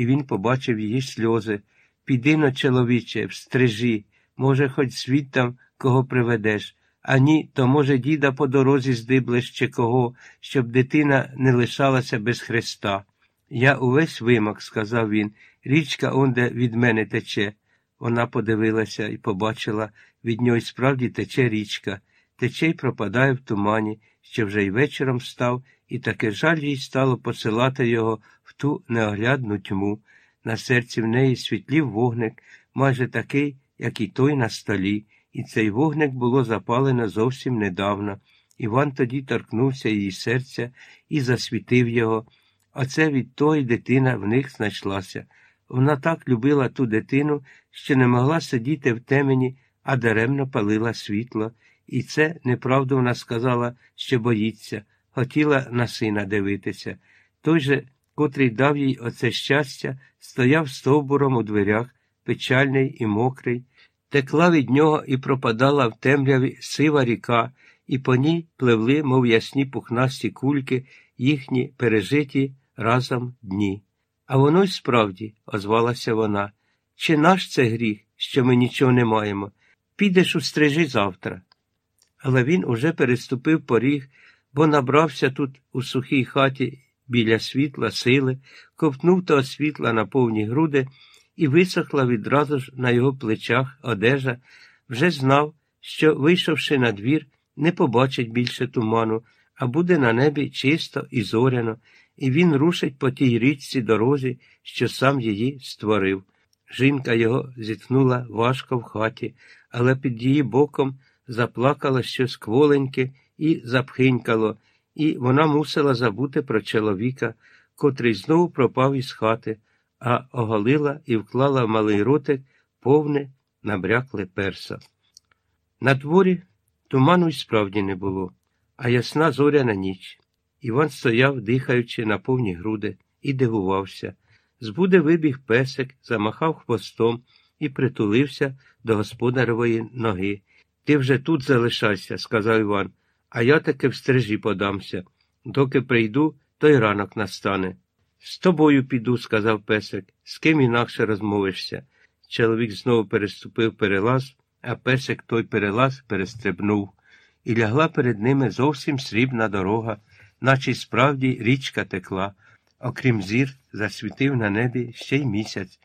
і він побачив її сльози. Піди но, чоловіче, встрижи, може, хоч світ там кого приведеш. А ні, то, може, діда по дорозі здиблеш чи кого, щоб дитина не лишалася без Христа. Я увесь вимок, сказав він, річка онде від мене тече. Вона подивилася і побачила, від нього справді тече річка, тече й пропадає в тумані, що вже й вечором став, і таке жаль їй стало посилати його в ту неоглядну тьму. На серці в неї світлів вогник, майже такий, як і той на столі, і цей вогник було запалено зовсім недавно. Іван тоді торкнувся її серця і засвітив його. Оце від тої дитина в них знайшлася. Вона так любила ту дитину, що не могла сидіти в темені, а даремно палила світло. І це неправду вона сказала, що боїться, хотіла на сина дивитися. Той же, котрий дав їй оце щастя, стояв стовбуром у дверях, печальний і мокрий, текла від нього і пропадала в темряві сива ріка, і по ній пливли, мов ясні пухнасті кульки, їхні пережиті разом дні. А воно й справді, озвалася вона, чи наш це гріх, що ми нічого не маємо? Підеш у стрижі завтра. Але він уже переступив поріг, бо набрався тут у сухій хаті біля світла, сили, ковтнув того світла на повні груди і висохла відразу ж на його плечах одежа, вже знав, що, вийшовши на двір, не побачить більше туману, а буде на небі чисто і зоряно, і він рушить по тій річці дорозі, що сам її створив. Жінка його зітхнула важко в хаті, але під її боком заплакало щось кволеньке і запхинькало, і вона мусила забути про чоловіка, котрий знову пропав із хати, а оголила і вклала в малий ротик повне набрякле перса. На дворі туману й справді не було, а ясна зоряна ніч. Іван стояв, дихаючи на повні груди, і дивувався. Збуде вибіг песик, замахав хвостом і притулився до господаревої ноги. Ти вже тут залишайся, сказав Іван, а я таки в стрижі подамся. Доки прийду, то й ранок настане. З тобою піду, сказав песик, з ким інакше розмовишся. Чоловік знову переступив перелаз, а песик той перелаз перестрибнув, і лягла перед ними зовсім срібна дорога, наче й справді річка текла. Окрім зір, засвітив на небі ще й місяць.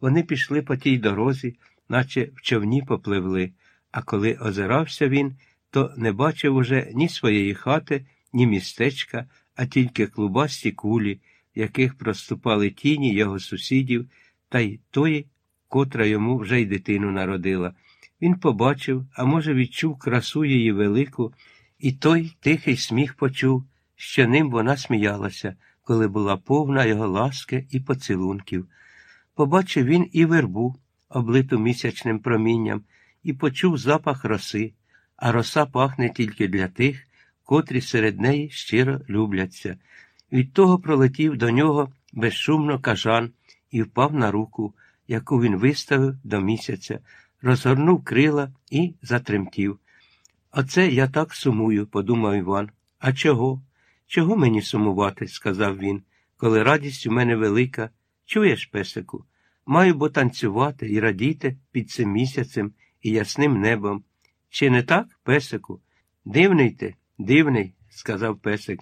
Вони пішли по тій дорозі, наче в човні попливли, а коли озирався він, то не бачив уже ні своєї хати, ні містечка, а тільки клубасті кулі, в яких проступали тіні його сусідів, та й тої, котра йому вже й дитину народила. Він побачив, а може, відчув красу її велику, і той тихий сміх почув, що ним вона сміялася коли була повна його ласки і поцілунків. Побачив він і вербу, облиту місячним промінням, і почув запах роси, а роса пахне тільки для тих, котрі серед неї щиро любляться. Від того пролетів до нього безшумно кажан і впав на руку, яку він виставив до місяця, розгорнув крила і затремтів. Оце я так сумую, подумав Іван. А чого? Чого мені сумувати? сказав він, коли радість у мене велика. Чуєш, песику, маю бо танцювати і радіти під цим місяцем і ясним небом. Чи не так, песику? Дивний ти, дивний, сказав песик,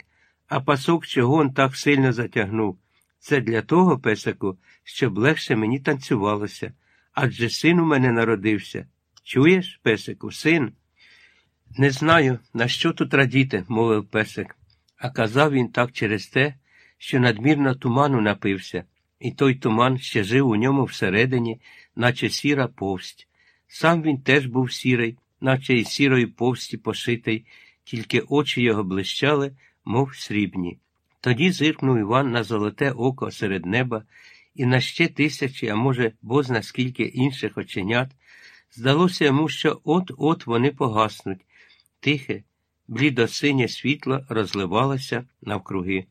а пасок чого он так сильно затягнув. Це для того, песику, щоб легше мені танцювалося. Адже син у мене народився. Чуєш, песику, син? Не знаю, на що тут радіти, мовив песик. А казав він так через те, що надмірно туману напився, і той туман ще жив у ньому всередині, наче сіра повсть. Сам він теж був сірий, наче й сірої повсті пошитий, тільки очі його блищали, мов срібні. Тоді зиркнув Іван на золоте око серед неба, і на ще тисячі, а може, бозна скільки інших оченят, здалося йому, що от-от вони погаснуть. Тихе, блідосинє світло розливалося навкруги,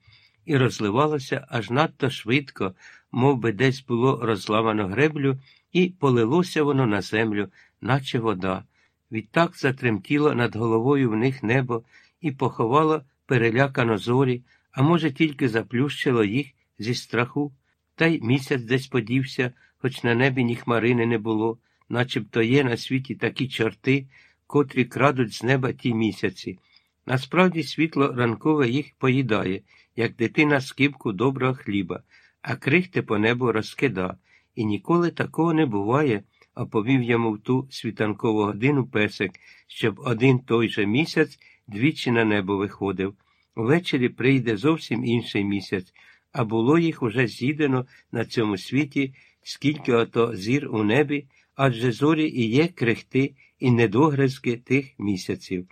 і розливалося аж надто швидко, мов би десь було розламано греблю, і полилося воно на землю, наче вода. Відтак затремтіло над головою в них небо і поховало перелякано зорі, а може, тільки заплющило їх зі страху. Та й місяць десь подівся, хоч на небі ні хмарини не було, начебто є на світі такі чорти, котрі крадуть з неба ті місяці. Насправді світло ранкове їх поїдає, як дитина скибку доброго хліба, а крихти по небу розкида. І ніколи такого не буває, оповів йому в ту світанкову годину песик, щоб один той же місяць двічі на небо виходив. Ввечері прийде зовсім інший місяць, а було їх уже з'їдено на цьому світі, скільки ото зір у небі, адже зорі і є крихти і недогризки тих місяців.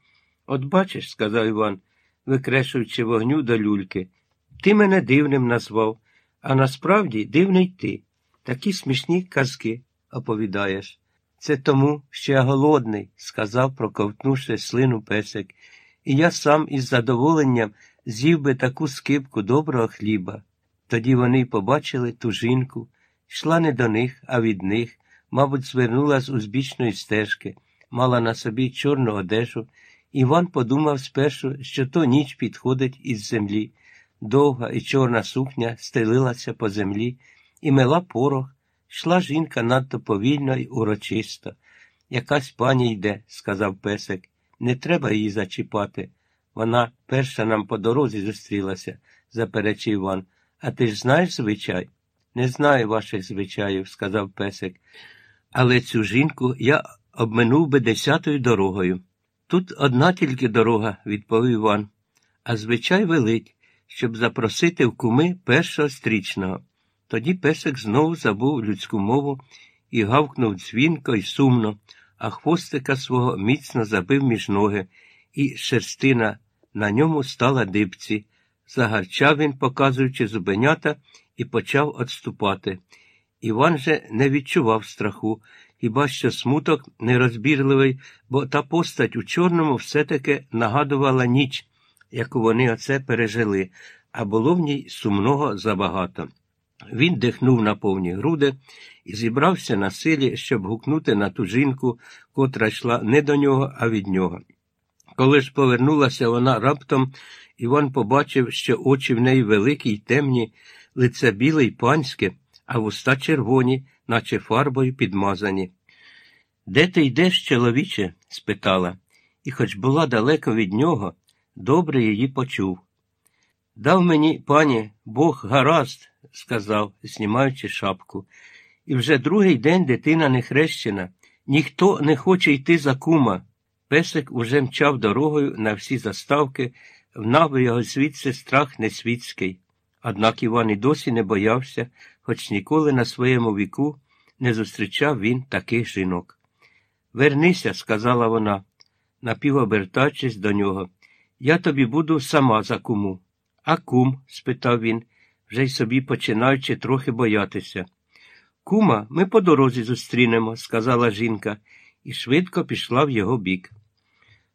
От бачиш, сказав Іван, викрешуючи вогню до люльки, ти мене дивним назвав, а насправді дивний ти. Такі смішні казки оповідаєш. Це тому, що я голодний, сказав, проковтнувши слину песик, і я сам із задоволенням з'їв би таку скипку доброго хліба. Тоді вони побачили ту жінку, йшла не до них, а від них, мабуть, звернула з узбічної стежки, мала на собі чорну одежу. Іван подумав спершу, що то ніч підходить із землі. Довга і чорна сукня стелилася по землі і мела порох. Йшла жінка надто повільно й урочисто. Якась пані йде, сказав песик. Не треба її зачіпати. Вона перша нам по дорозі зустрілася, заперечив Іван. А ти ж знаєш звичай? Не знаю ваших звичаїв, сказав песик. Але цю жінку я обминув би десятою дорогою. Тут одна тільки дорога, відповів Іван, а звичай велить, щоб запросити в куми першого стрічного. Тоді песик знову забув людську мову і гавкнув дзвінко й сумно, а хвостика свого міцно забив між ноги, і шерстина на ньому стала дибці. Загарчав він, показуючи зубенята, і почав отступати. Іван же не відчував страху, хіба що смуток нерозбірливий, бо та постать у чорному все-таки нагадувала ніч, яку вони оце пережили, а було в ній сумного забагато. Він дихнув на повні груди і зібрався на силі, щоб гукнути на ту жінку, котра йшла не до нього, а від нього. Коли ж повернулася вона раптом, Іван побачив, що очі в неї великі й темні, лице біле й панське, а вуста червоні, наче фарбою підмазані. Де ти йдеш, чоловіче? спитала, і, хоч була далеко від нього, добре її почув. Дав мені, пані, Бог гаразд, сказав, знімаючи шапку. І вже другий день дитина не хрещена. Ніхто не хоче йти за кума. Песик уже мчав дорогою на всі заставки, внав його звідси страх несвітський. Однак Іван і досі не боявся, хоч ніколи на своєму віку не зустрічав він таких жінок. Вернися, сказала вона, напівобертаючись до нього. Я тобі буду сама за куму. А кум? спитав він, вже й собі починаючи трохи боятися. Кума, ми по дорозі зустрінемо, сказала жінка, і швидко пішла в його бік.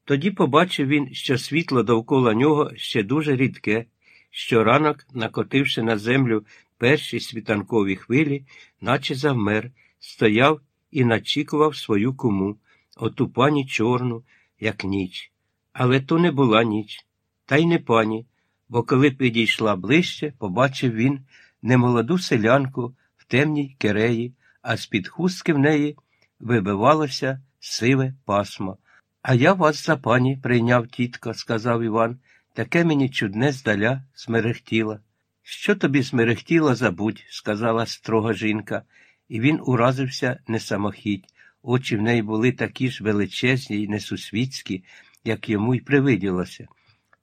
Тоді побачив він, що світло довкола нього ще дуже рідке, що ранок, накотивши на землю перші світанкові хвилі, наче завмер, стояв і начікував свою куму, оту пані чорну, як ніч. Але то не була ніч, та й не пані, бо коли підійшла ближче, побачив він немолоду селянку в темній кереї, а з-під хустки в неї вибивалося сиве пасмо. А я вас за пані прийняв, тітко, сказав Іван, таке мені чудне здаля смерехтіла. Що тобі смерехтіло, забудь, сказала строга жінка, і він уразився не самохідь. Очі в неї були такі ж величезні й несусвітські, як йому й привиділося.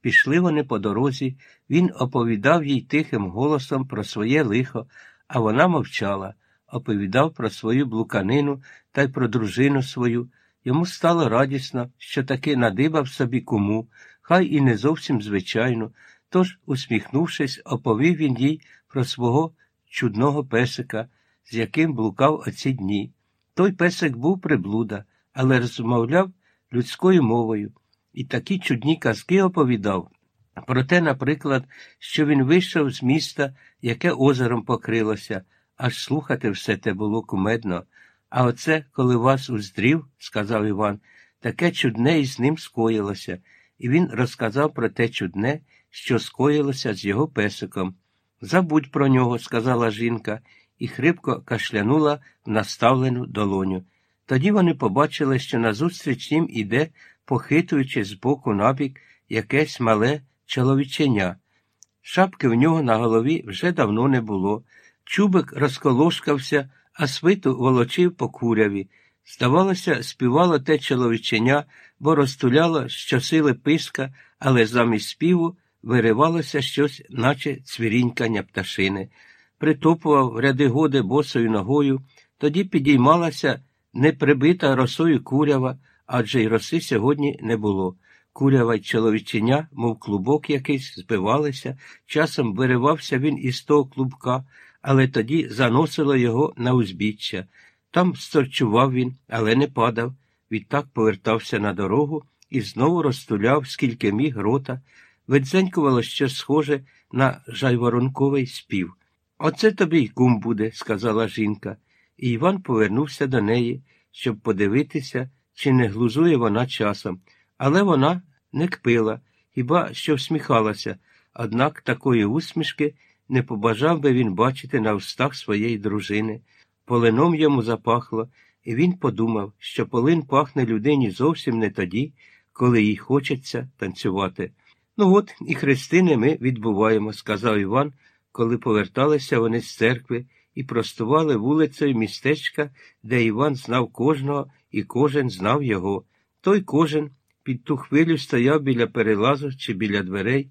Пішли вони по дорозі, він оповідав їй тихим голосом про своє лихо, а вона мовчала, оповідав про свою блуканину та й про дружину свою. Йому стало радісно, що таки надибав собі куму, хай і не зовсім звичайно, тож, усміхнувшись, оповів він їй про свого чудного песика, з яким блукав оці дні. Той песик був приблуда, але розмовляв людською мовою і такі чудні казки оповідав. Про те, наприклад, що він вийшов з міста, яке озером покрилося, аж слухати все те було кумедно. А оце, коли вас уздрів, сказав Іван, таке чудне із ним скоїлося, і він розказав про те чудне, що скоїлося з його песиком. Забудь про нього, сказала жінка, і хрипко кашлянула в наставлену долоню. Тоді вони побачили, що назустріч їм іде, похитуючи з боку набік, якесь мале чоловіченя. Шапки в нього на голові вже давно не було. Чубик розколошкався, а свиту волочив по куряві. Здавалося, співало те чоловіченя, бо розтуляло щосили писка, але замість співу виривалося щось, наче цвірінькання пташини. Притопував ряди годи босою ногою, тоді підіймалася неприбита росою курява, адже й роси сьогодні не було. Курява й чоловіченя, мов клубок якийсь, збивалися, часом виривався він із того клубка, але тоді заносило його на узбіччя. Там сторчував він, але не падав. Відтак повертався на дорогу і знову розтуляв, скільки міг рота, видзенькувало щось схоже на жайворонковий спів. Оце тобі й кум буде, сказала жінка, і Іван повернувся до неї, щоб подивитися, чи не глузує вона часом. Але вона не кпила, хіба що всміхалася, однак такої усмішки не побажав би він бачити на устах своєї дружини. Полином йому запахло, і він подумав, що полин пахне людині зовсім не тоді, коли їй хочеться танцювати. Ну от і хрестини ми відбуваємо, сказав Іван, коли поверталися вони з церкви і простували вулицею містечка, де Іван знав кожного і кожен знав його. Той кожен під ту хвилю стояв біля перелазу чи біля дверей,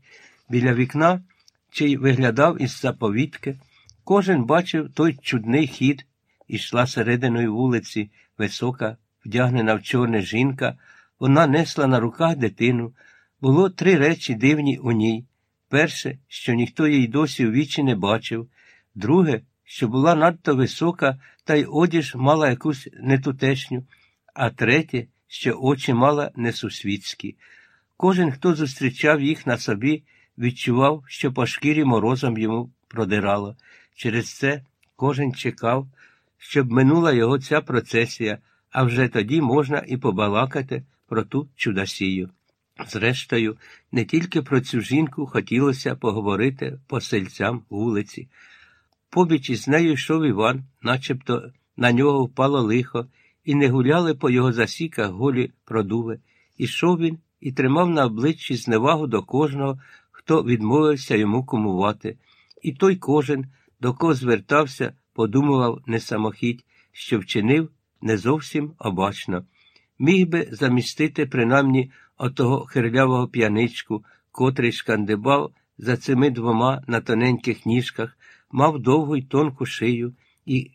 біля вікна чи виглядав із заповідки. Кожен бачив той чудний хід, ішла серединою вулиці, висока, вдягнена в чорне жінка. Вона несла на руках дитину. Було три речі дивні у ній. Перше, що ніхто їй досі в вічі не бачив, друге, що була надто висока, та й одіж мала якусь нетутешню, а третє, що очі мала несусвітські. Кожен, хто зустрічав їх на собі, відчував, що по шкірі морозом йому продирало. Через це кожен чекав, щоб минула його ця процесія, а вже тоді можна і побалакати про ту чудосію. Зрештою, не тільки про цю жінку хотілося поговорити по сельцям вулиці. Побіч із нею йшов Іван, начебто на нього впало лихо, і не гуляли по його засіках голі продуви. Ішов він і тримав на обличчі зневагу до кожного, хто відмовився йому кумувати. І той кожен, до кого звертався, подумував не самохідь, що вчинив не зовсім обачно. Міг би замістити принаймні отого хирлявого п'яничку, котрий шкандибав за цими двома на тоненьких ніжках, мав довгу й тонку шию і